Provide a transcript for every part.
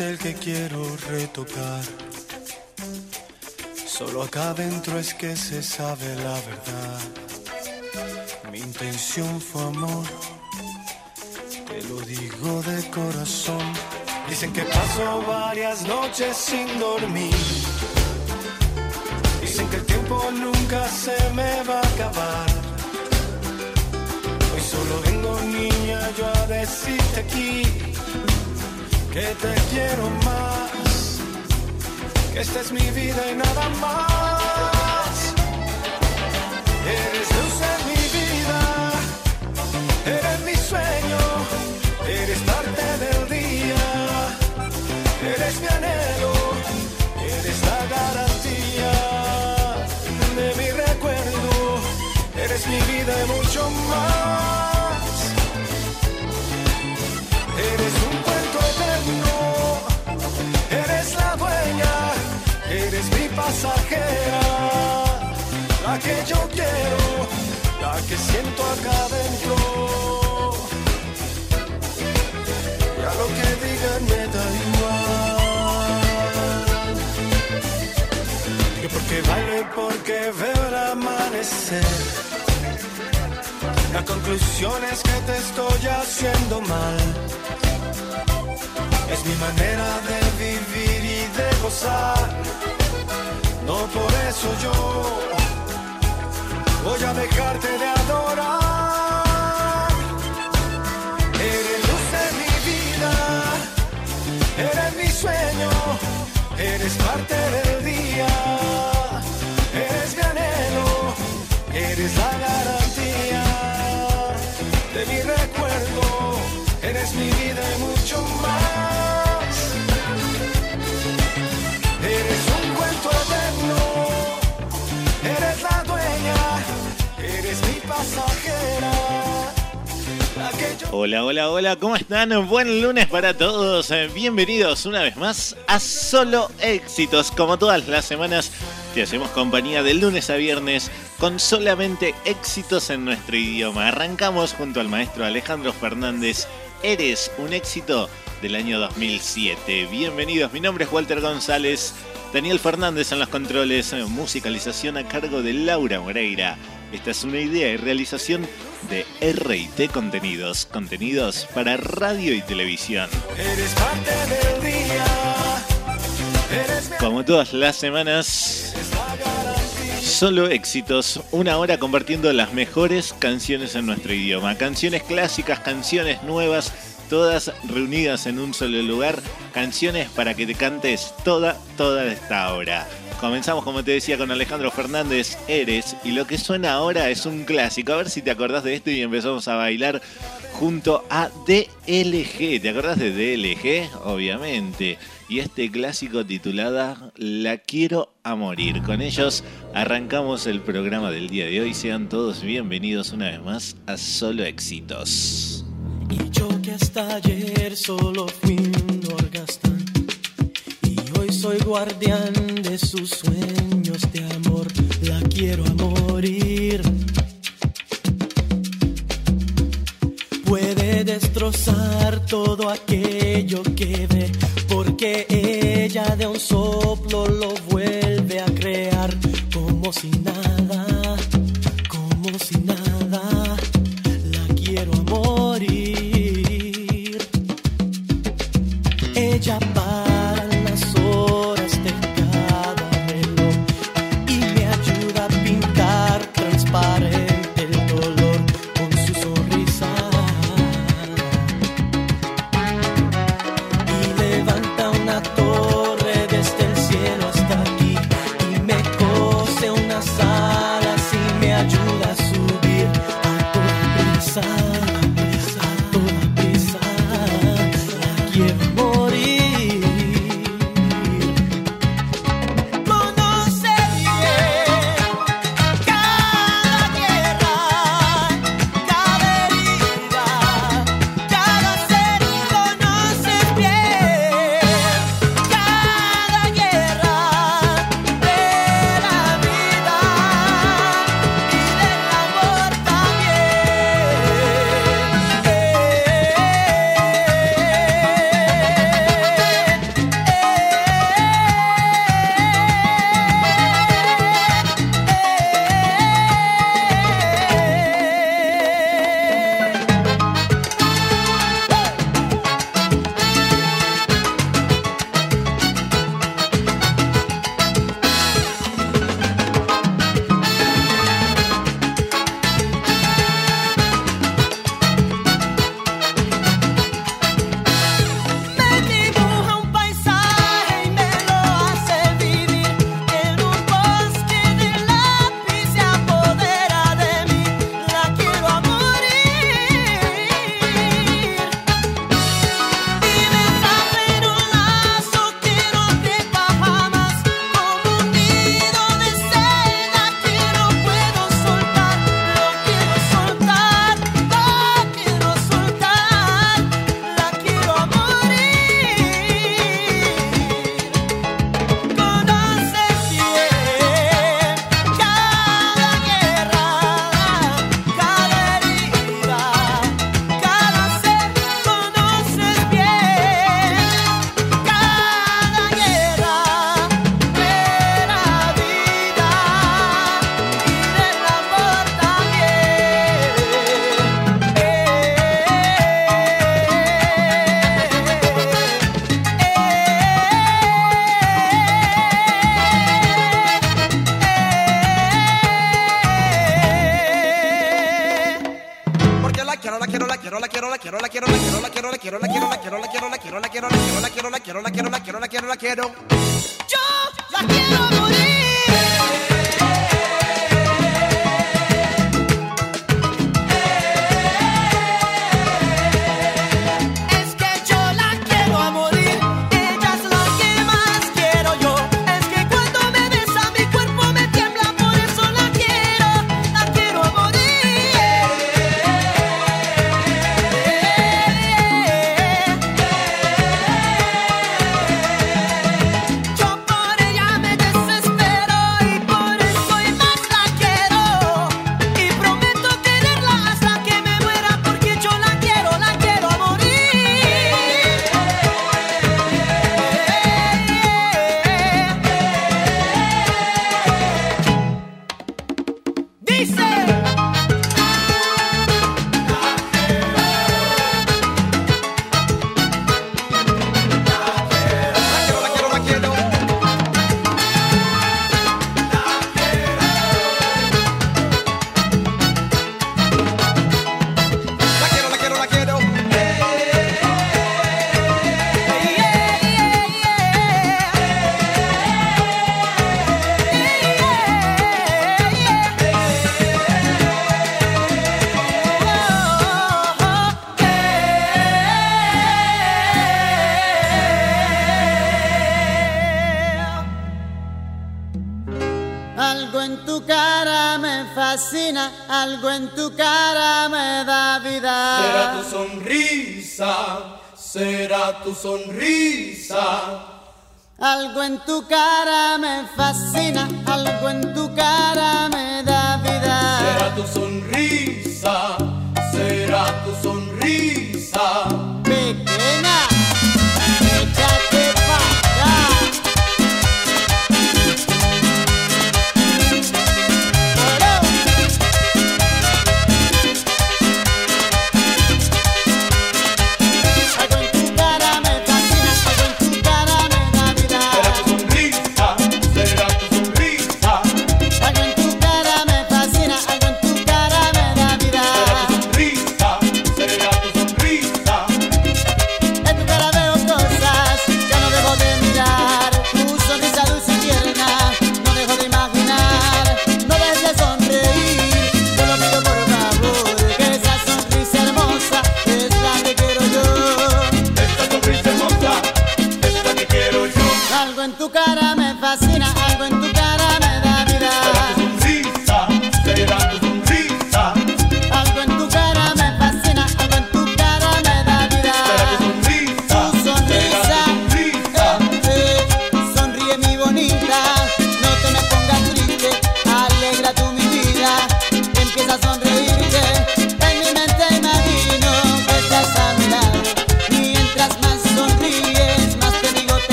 El que quiero retocar. Solo acá adentro es que se sabe la verdad. Mi intención fue amor. Te lo digo de corazón. Dicen que paso varias noches sin dormir. Dicen que el tiempo nunca se me va a acabar. Hoy solo vengo niña yo a decirte aquí que te quiero más, que esta es mi vida y nada más. Eres luz en mi vida, eres mi sueño, eres parte del día, eres mi anhelo, eres la garantía de mi recuerdo, eres mi vida y mucho más. Pasajera, la que yo quiero, la que siento acá adentro. Ya lo que digan me da igual. Que porque bailo y porque veo el amanecer. La conclusión es que te estoy haciendo mal. Es mi manera de de gozar. No por eso yo voy a dejarte de adorar. Eres luz de mi vida, eres mi sueño, eres parte del día, eres mi anhelo, eres la garantía de mi recuerdo, eres mi vida y mucho más. Hola, hola, hola, ¿cómo están? Buen lunes para todos. Bienvenidos una vez más a Solo Éxitos. Como todas las semanas, te hacemos compañía de lunes a viernes con solamente éxitos en nuestro idioma. Arrancamos junto al maestro Alejandro Fernández. Eres un éxito del año 2007. Bienvenidos, mi nombre es Walter González. Daniel Fernández en los controles, musicalización a cargo de Laura Moreira. Esta es una idea y realización de RT Contenidos, contenidos para radio y televisión. Eres parte del día, eres mi Como todas las semanas, solo éxitos, una hora compartiendo las mejores canciones en nuestro idioma. Canciones clásicas, canciones nuevas, todas reunidas en un solo lugar. Canciones para que te cantes toda, toda esta hora. Comenzamos, como te decía, con Alejandro Fernández, Eres, y lo que suena ahora es un clásico. A ver si te acordás de esto y empezamos a bailar junto a DLG. ¿Te acordás de DLG? Obviamente. Y este clásico titulada La quiero a morir. Con ellos arrancamos el programa del día de hoy. Sean todos bienvenidos una vez más a Solo Éxitos. Y yo hasta ayer solo fui un holgazán. Y hoy soy guardián de sus sueños de amor. La quiero a morir. Puede destrozar todo aquello que ve Porque ella de un soplo lo vuelve a crear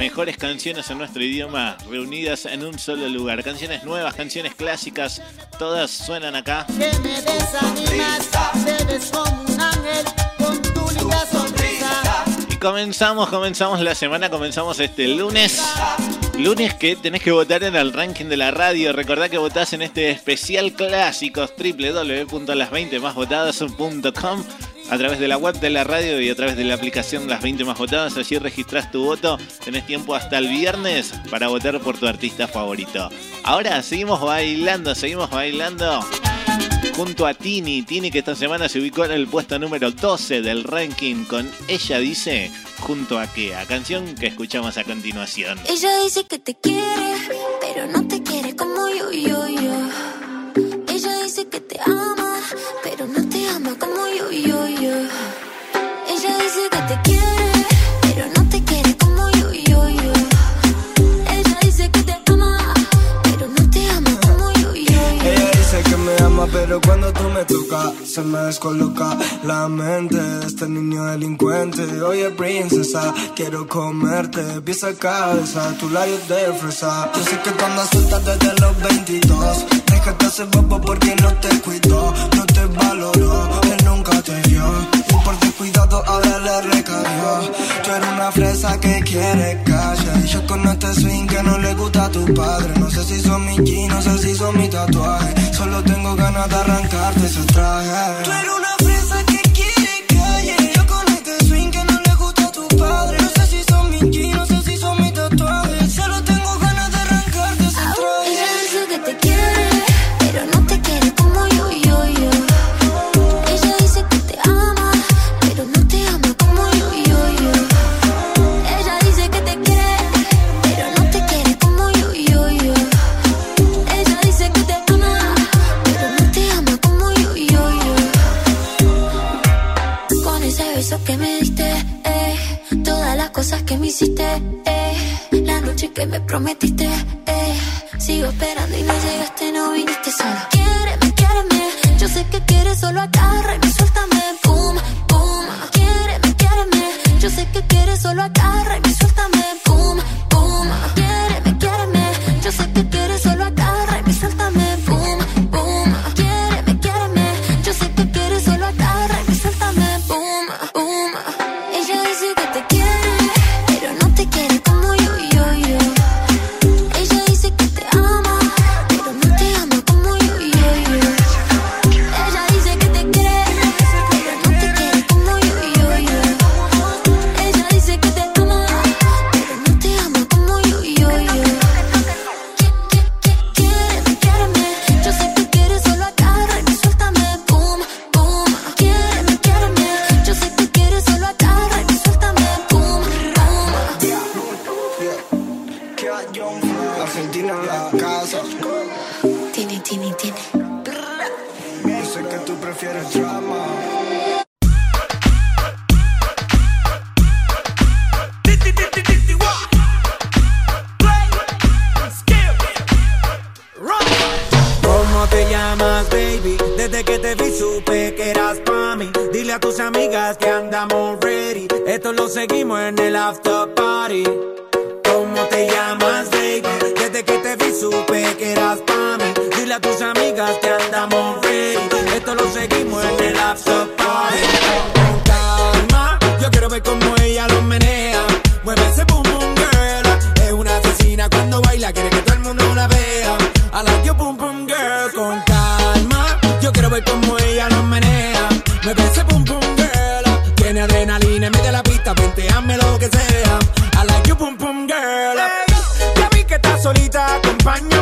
Mejores canciones en nuestro idioma reunidas en un solo lugar. Canciones nuevas, canciones clásicas, todas suenan acá. Y comenzamos, comenzamos la semana, comenzamos este lunes. Lunes que tenés que votar en el ranking de la radio. Recordá que votás en este especial clásicos www.las20másvotadas.com a través de la web de la radio y a través de la aplicación Las 20 Más Votadas. Allí registrás tu voto. Tenés tiempo hasta el viernes para votar por tu artista favorito. Ahora seguimos bailando, seguimos bailando junto a Tini. Tini que esta semana se ubicó en el puesto número 12 del ranking con Ella dice junto a Kea, canción que escuchamos a continuación. Ella dice que te quiere, pero no te quiere como yo, yo, yo. Ella dice que te ama, pero no te ama como yo, yo, yo. Ella dice que te quiere. pero cuando tú me tocas se me descoloca la mente de este niño delincuente. Oye, princesa, quiero comerte, pieza cabeza, tu labios de fresa. Yo sé que tú andas suelta desde los 22. Déjate hacer bobo porque no te cuidó, no te valoró, él nunca te vio. Y por descuidado ahora le recayó. Tú eres una fresa que quiere calle. Y yo con este swing que no le gusta a tu padre. No sé si son mi jeans, no sé si son mi tatuaje. Solo tengo ganas de arrancarte ese traje. Tú eres una fresa que me prometiste, eh, sigo esperando y no llegaste, no viniste sola. Solita,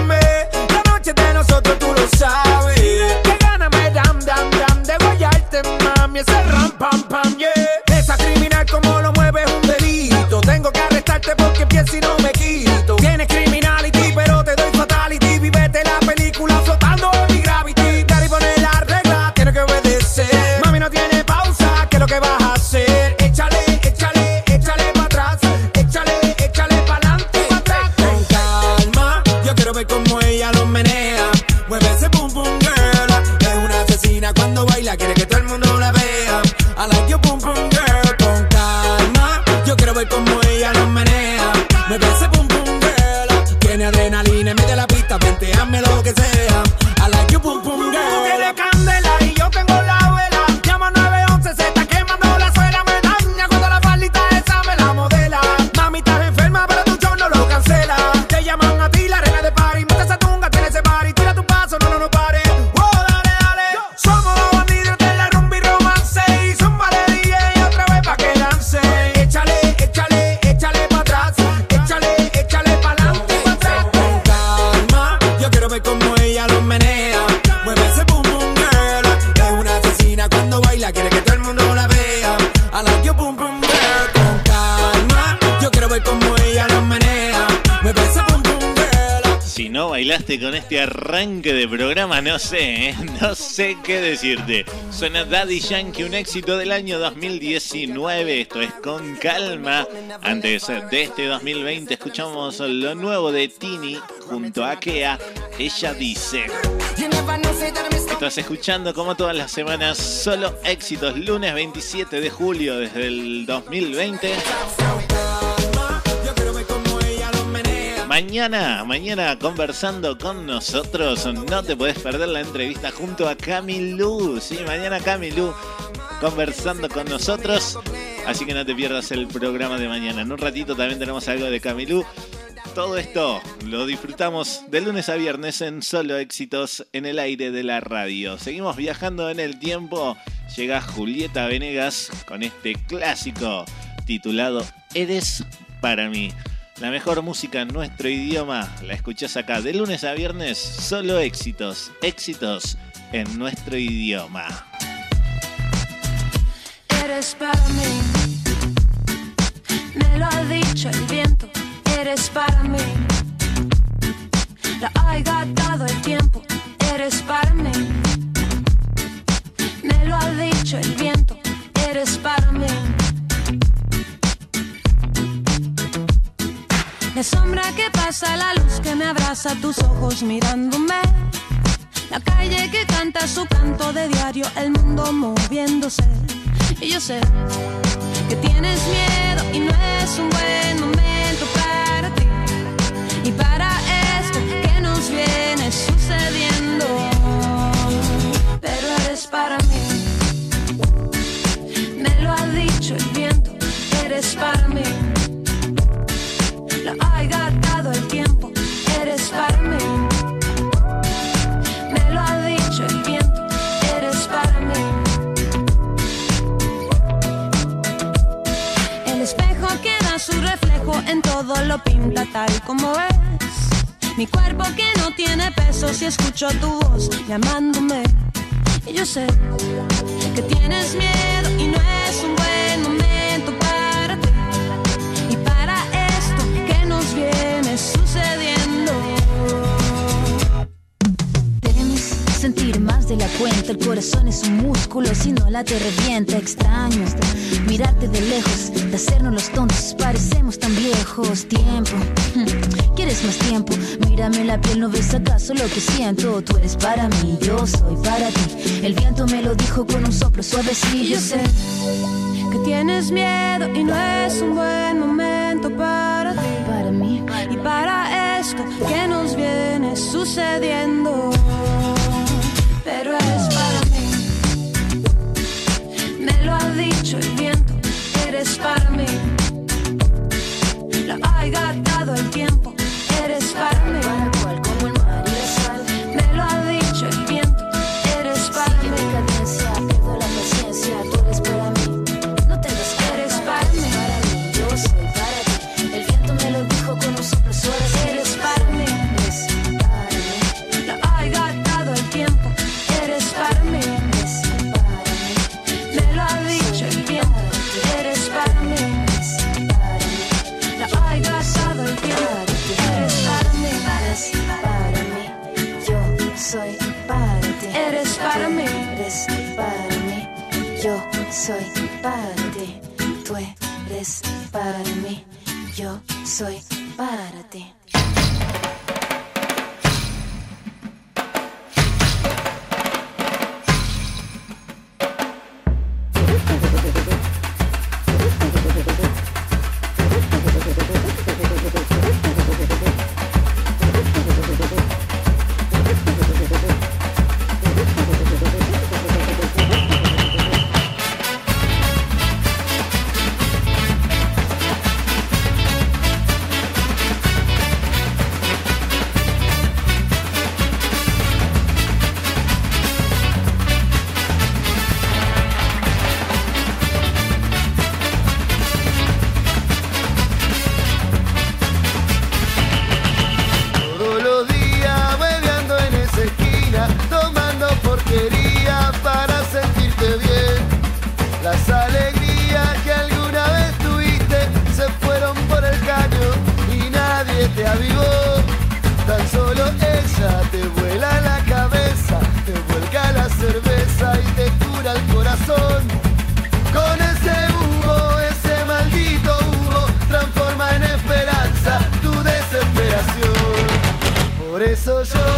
Si no bailaste con este arranque de programa, no sé, ¿eh? no sé qué decirte. Suena Daddy Yankee, un éxito del año 2019. Esto es con calma. Antes de este 2020, escuchamos lo nuevo de Tini junto a Kea. Ella dice. Estás escuchando como todas las semanas solo éxitos. Lunes 27 de julio desde el 2020. Mañana, mañana conversando con nosotros. No te podés perder la entrevista junto a Camilú. Sí, mañana Camilú conversando con nosotros. Así que no te pierdas el programa de mañana. En un ratito también tenemos algo de Camilú. Todo esto lo disfrutamos de lunes a viernes en Solo Éxitos en el aire de la radio. Seguimos viajando en el tiempo. Llega Julieta Venegas con este clásico titulado Eres para mí. La mejor música en nuestro idioma la escuchás acá de lunes a viernes. Solo éxitos, éxitos en nuestro idioma. Eres para mí, me lo ha dicho el viento. Eres para mí, la ha dado el tiempo. Eres para mí, me lo ha dicho el viento. Eres para mí. La sombra que pasa, la luz que me abraza, tus ojos mirándome. La calle que canta su canto de diario, el mundo moviéndose. Y yo sé que tienes miedo y no es un buen momento para ti. Y para esto que nos viene sucediendo. Pero eres para mí. Me lo ha dicho el viento. Eres para mí. Lo ha dado el tiempo. Eres para mí. Me lo ha dicho el viento. Eres para mí. El espejo que da su reflejo en todo lo pinta tal como es. Mi cuerpo que no tiene peso si escucho tu voz llamándome. Y yo sé que tienes miedo más de la cuenta. El corazón es un músculo, si no la te revienta. Extraño mirarte de lejos, de hacernos los tontos. Parecemos tan viejos. Tiempo, hmm, ¿quieres más tiempo? Mírame la piel, ¿no ves acaso lo que siento? Tú eres para mí, yo soy para ti. El viento me lo dijo con un soplo suavecillo. Yo sé que tienes miedo y no es un buen momento para ti. Para mí y para esto que nos viene sucediendo. Pero es para mí. Me lo ha dicho el viento, eres para mí. Lo ha gastado el tiempo, 的生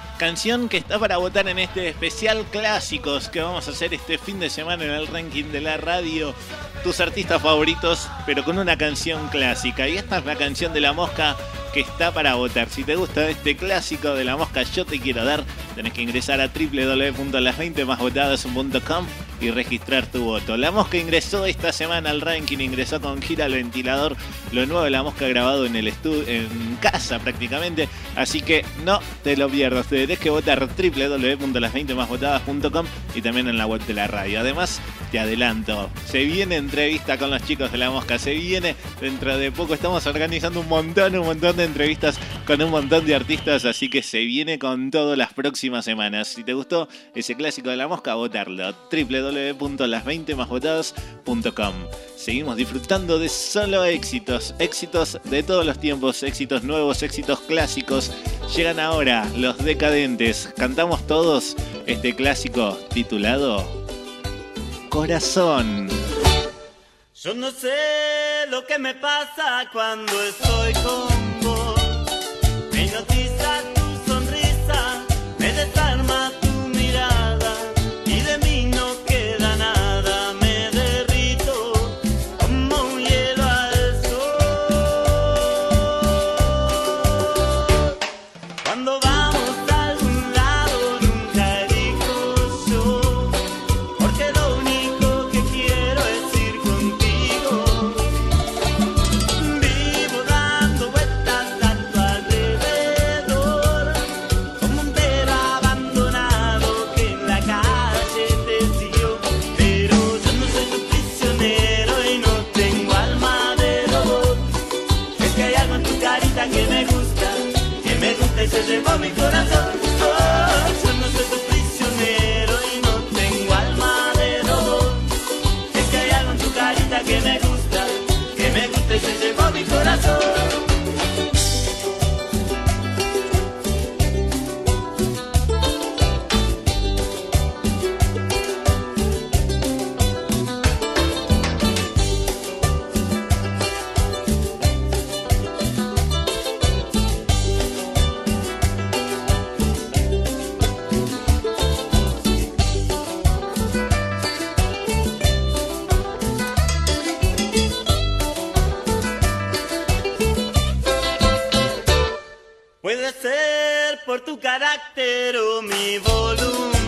canción que está para votar en este especial clásicos que vamos a hacer este fin de semana en el ranking de la radio. Tus artistas favoritos, pero con una canción clásica. Y esta es la canción de la mosca que está para votar. Si te gusta este clásico de la mosca, yo te quiero dar, tenés que ingresar a www.las20másvotadas.com y registrar tu voto. La Mosca ingresó esta semana al ranking, ingresó con Gira al ventilador, lo nuevo de La Mosca grabado en el estudio, en casa prácticamente, así que no te lo pierdas, tenés que votar www.las20másvotadas.com y también en la web de la radio. Además, te adelanto, se viene entrevista con los chicos de La Mosca, se viene dentro de poco, estamos organizando un montón, un montón de entrevistas con un montón de artistas, así que se viene con todo las próximas semanas. Si te gustó ese clásico de La Mosca, votarlo www.las20másvotadas.com. Seguimos disfrutando de solo éxitos, éxitos de todos los tiempos, éxitos nuevos, éxitos clásicos. Llegan ahora los decadentes. Cantamos todos este clásico titulado Corazón. Yo no sé lo que me pasa cuando estoy con vos. Me por tu carácter o mi voluntad.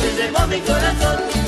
se llevó mi corazón.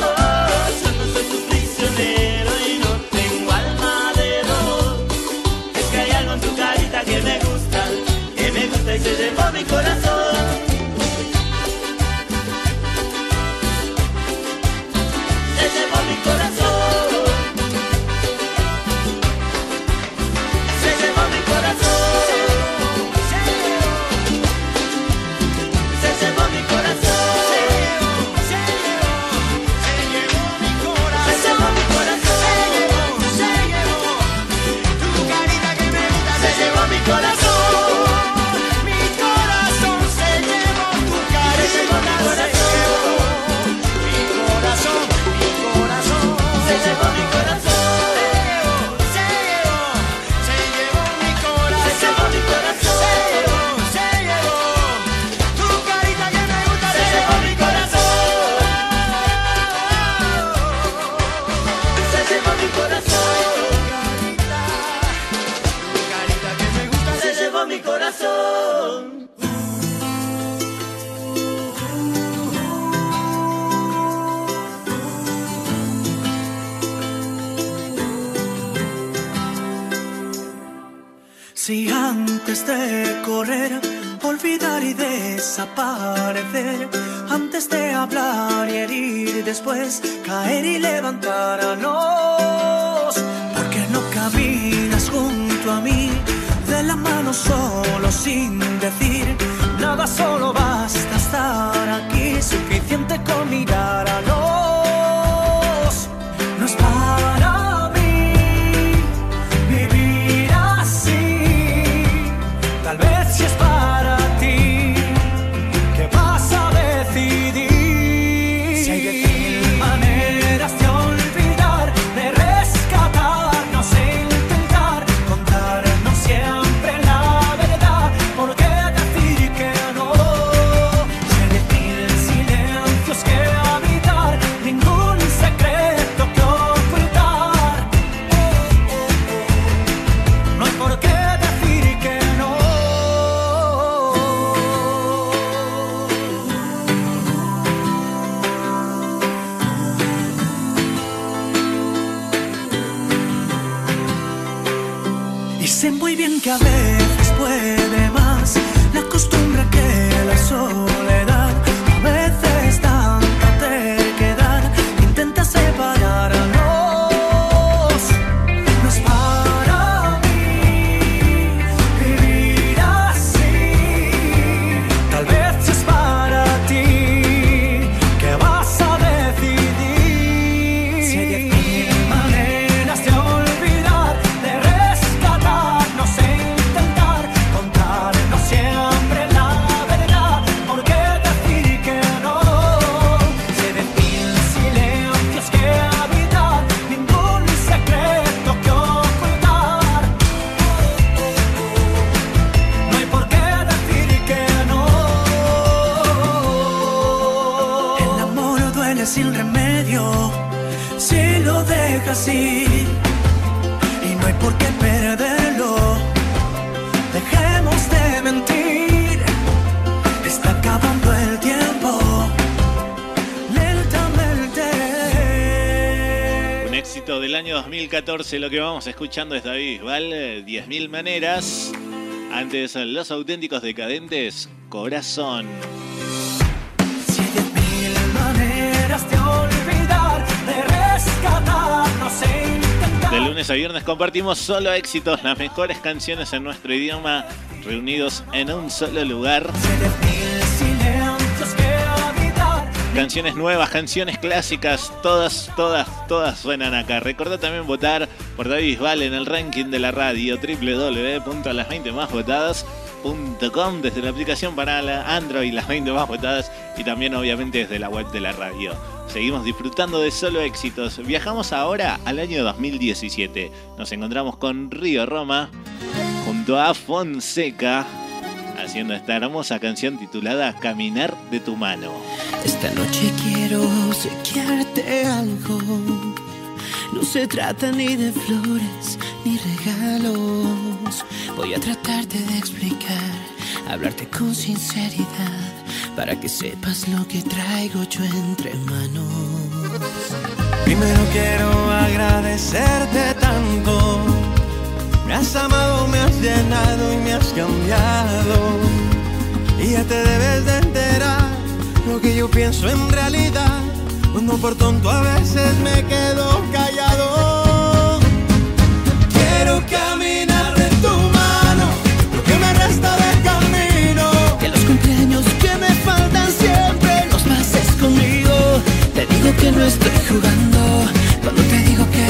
La mano solo sin decir nada, solo basta estar aquí, suficiente con mirar 14 lo que vamos escuchando es David Bisbal, 10.000 maneras. Antes, los auténticos decadentes, corazón. de lunes a viernes compartimos solo éxitos, las mejores canciones en nuestro idioma, reunidos en un solo lugar. Canciones nuevas, canciones clásicas, todas, todas, todas suenan acá. Recordá también votar por David Bisbal en el ranking de la radio www.las20másvotadas.com desde la aplicación para Android, las 20 más votadas y también obviamente desde la web de la radio. Seguimos disfrutando de solo éxitos. Viajamos ahora al año 2017. Nos encontramos con Río Roma junto a Fonseca haciendo esta hermosa canción titulada Caminar de tu mano. Esta noche quiero obsequiarte algo. No se trata ni de flores ni regalos. Voy a tratarte de explicar, hablarte con sinceridad, para que sepas lo que traigo yo entre manos. Primero quiero agradecerte tanto. Me has amado, me has llenado y me has cambiado. Y ya te debes de enterar lo que yo pienso en realidad. Cuando por tonto a veces me quedo callado. Quiero caminar de tu mano, lo que me resta de camino. Que los cumpleaños que me faltan siempre los pases conmigo. Te digo que no estoy jugando cuando te digo que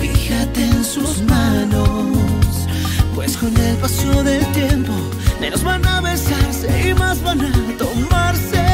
fíjate en sus manos. Pues con el paso del tiempo, menos van a besarse y más van a tomarse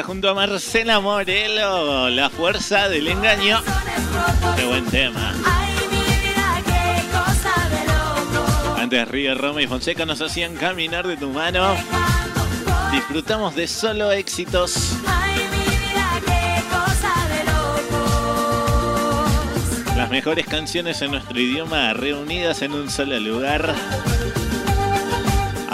junto a Marcela Morelo, La Fuerza del Engaño. Qué buen tema. Antes Río, Roma y Fonseca nos hacían caminar de tu mano. Disfrutamos de solo éxitos. Las mejores canciones en nuestro idioma reunidas en un solo lugar.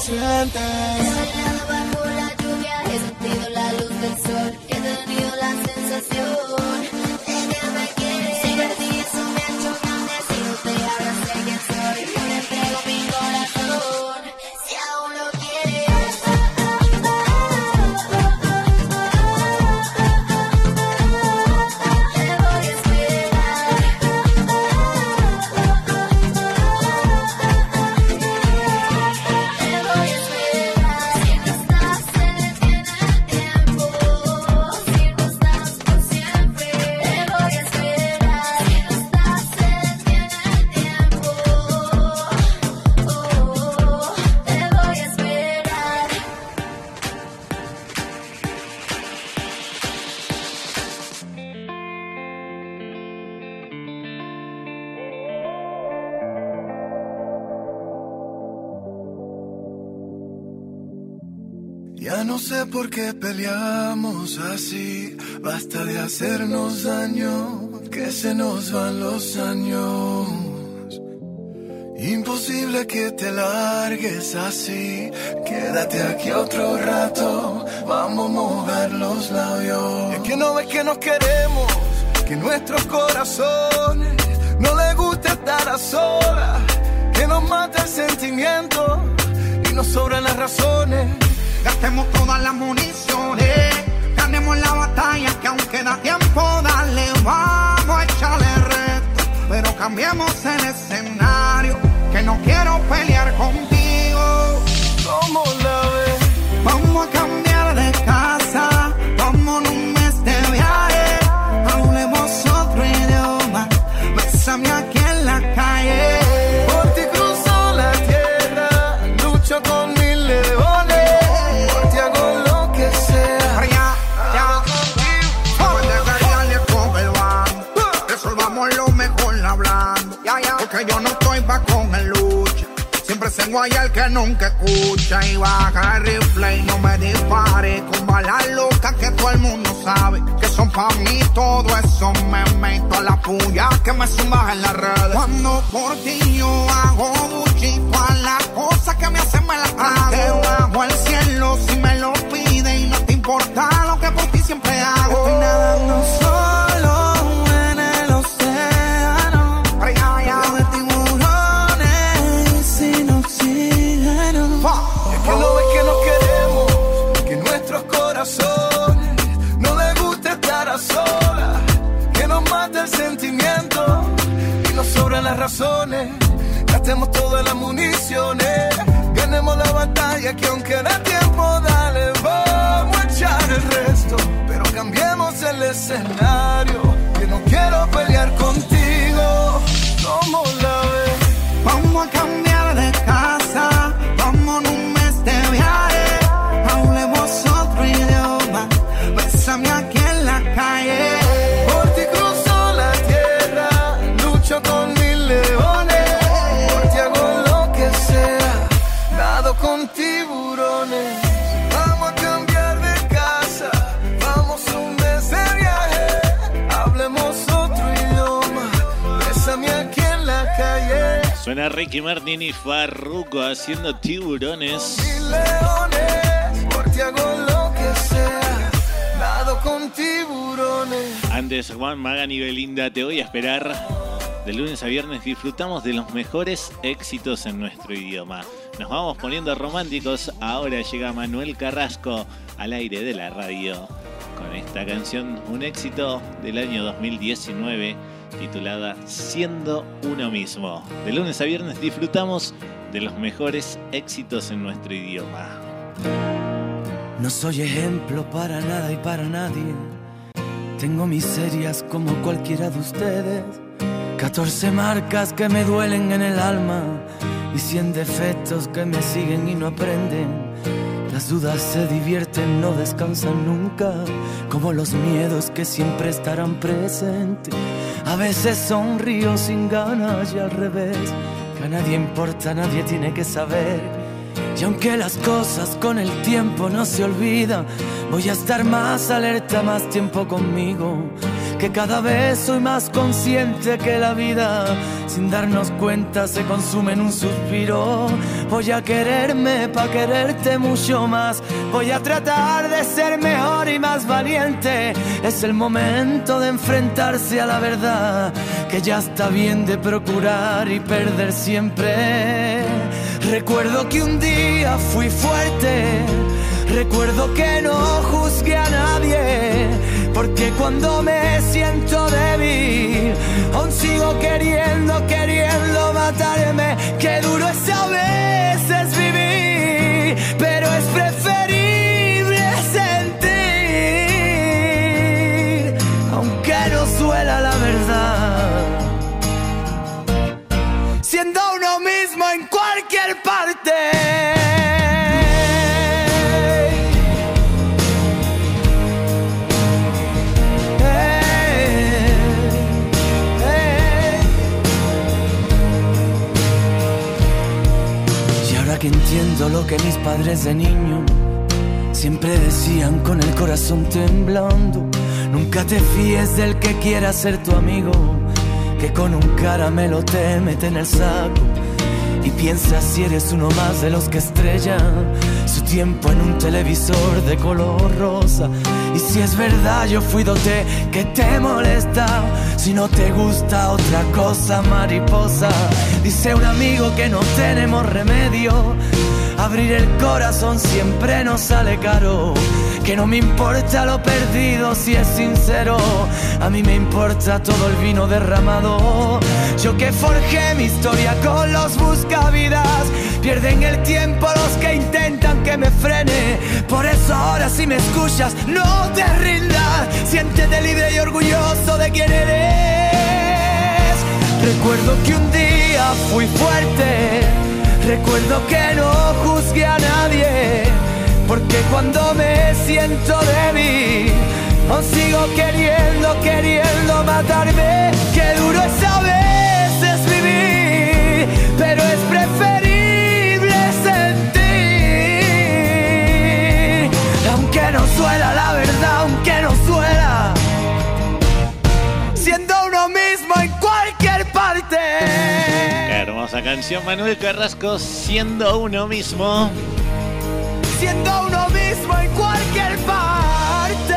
sientes. Peleamos así. Basta de hacernos daño, que se nos van los años. Imposible que te largues así. Quédate aquí otro rato. Vamos a mojar los labios. Es que no ves que nos queremos, que nuestros corazones no les gusta estar a solas. Que nos mata el sentimiento y nos sobran las razones. Gastemos todas las municiones, ganemos la batalla que aún queda tiempo, dale, vamos a echarle reto, pero cambiemos el escenario, que no quiero pelear contigo. Se guaya el que nunca escucha. Y baja el rifle y no me dispare. Con balas locas que todo el mundo sabe. Que son pa' mí todo eso me meto a la puya que me sumas en las redes. Cuando por ti yo hago buchito a las cosas que me hacen me las trago. Te el cielo si me lo Ricky Martin y Farruko haciendo tiburones. Mil leones, por ti hago lo que sea, nado con tiburones. Antes, Juan, Magan y Belinda, te voy a esperar. De lunes a viernes disfrutamos de los mejores éxitos en nuestro idioma. Nos vamos poniendo románticos. Ahora llega Manuel Carrasco al aire de la radio con esta canción, un éxito del año 2019 titulada Siendo uno mismo. De lunes a viernes disfrutamos de los mejores éxitos en nuestro idioma. No soy ejemplo para nada y para nadie. Tengo miserias como cualquiera de ustedes. 14 marcas que me duelen en el alma y 100 defectos que me siguen y no aprenden. Las dudas se divierten, no descansan nunca, como los miedos que siempre estarán presentes. A veces sonrío sin ganas y al revés, que a nadie importa, nadie tiene que saber. Y aunque las cosas con el tiempo no se olvidan, voy a estar más alerta, más tiempo conmigo. Que cada vez soy más consciente que la vida, sin darnos cuenta, se consume en un suspiro. Voy a quererme para quererte mucho más. Voy a tratar de ser mejor y más valiente. Es el momento de enfrentarse a la verdad, que ya está bien de procurar y perder siempre. Recuerdo que un día fui fuerte, recuerdo que no juzgué a nadie, porque cuando me siento débil, aún sigo queriendo, queriendo matarme. Qué duro es a veces Lo que mis padres de niño Siempre decían con el corazón temblando, nunca te fíes del que quiera ser tu amigo, que con un caramelo te mete en el saco. Y piensa si eres uno más de los que estrellan su tiempo en un televisor de color rosa. Y si es verdad, yo fui dote que te molesta. Si no te gusta otra cosa, mariposa. Dice un amigo que no tenemos remedio. Abrir el corazón siempre nos sale caro. Que no me importa lo perdido si es sincero. A mí me importa todo el vino derramado. Yo que forjé mi historia con los buscavidas. Pierden el tiempo los que intentan que me frene. Por eso ahora si me escuchas, no te rindas. Siéntete libre y orgulloso de quién eres. Recuerdo que un día fui fuerte. Recuerdo que no juzgué a nadie. Porque cuando me siento débil, aún sigo queriendo, queriendo matarme. Qué duro es a veces vivir, pero es preferible sentir. Aunque no suela la verdad, aunque no suela, siendo uno mismo en cualquier parte. Hermosa canción, Manuel Carrasco, siendo uno mismo. Siendo uno mismo en cualquier parte.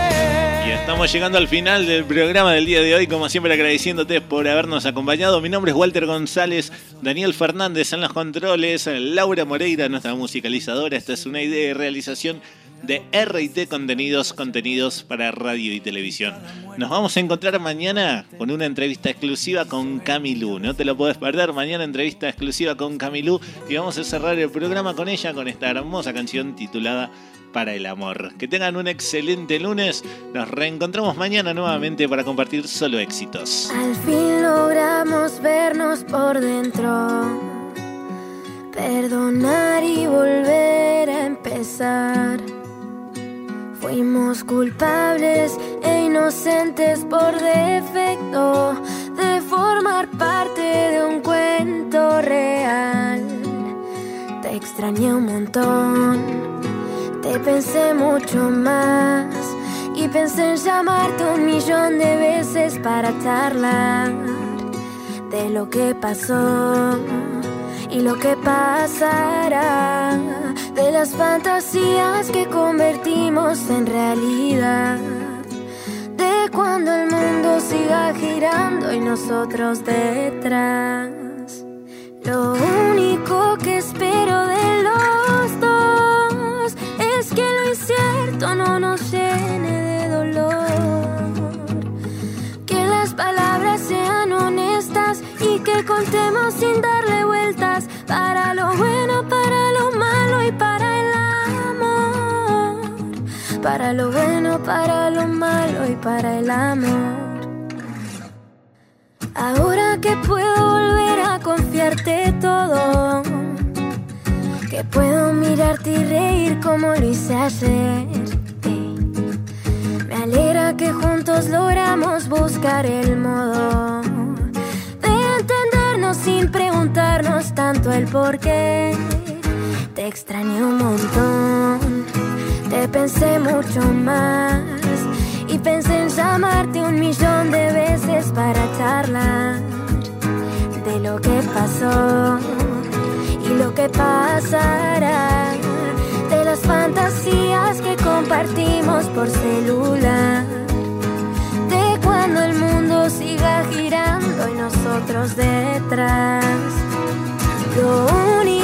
Y estamos llegando al final del programa del día de hoy, como siempre agradeciéndote por habernos acompañado. Mi nombre es Walter González, Daniel Fernández en los controles, Laura Moreira, nuestra musicalizadora. Esta es una idea de realización de RT Contenidos, contenidos para radio y televisión. Nos vamos a encontrar mañana con una entrevista exclusiva con Camilú. No te lo puedes perder. Mañana entrevista exclusiva con Camilú y vamos a cerrar el programa con ella con esta hermosa canción titulada Para el Amor. Que tengan un excelente lunes. Nos reencontramos mañana nuevamente para compartir solo éxitos. Al fin logramos vernos por dentro, perdonar y volver a empezar. Fuimos culpables e inocentes por defecto de formar parte de un cuento real. Te extrañé un montón, te pensé mucho más y pensé en llamarte un millón de veces para charlar de lo que pasó y lo que pasará, de las fantasías que convertimos en realidad, de cuando el mundo siga girando y nosotros detrás. Lo único que espero de los dos es que lo incierto no nos llene de dolor. Que las palabras sean honestas y que contemos sin darle Para lo bueno, para lo malo y para el amor. Ahora que puedo volver a confiarte todo, que puedo mirarte y reír como lo hice ayer. Me alegra que juntos logramos buscar el modo de entendernos sin preguntarnos tanto el por qué. Te extrañé un montón, te pensé mucho más y pensé en llamarte un millón de veces para charlar de lo que pasó y lo que pasará, de las fantasías que compartimos por celular, de cuando el mundo siga girando y nosotros detrás. Lo único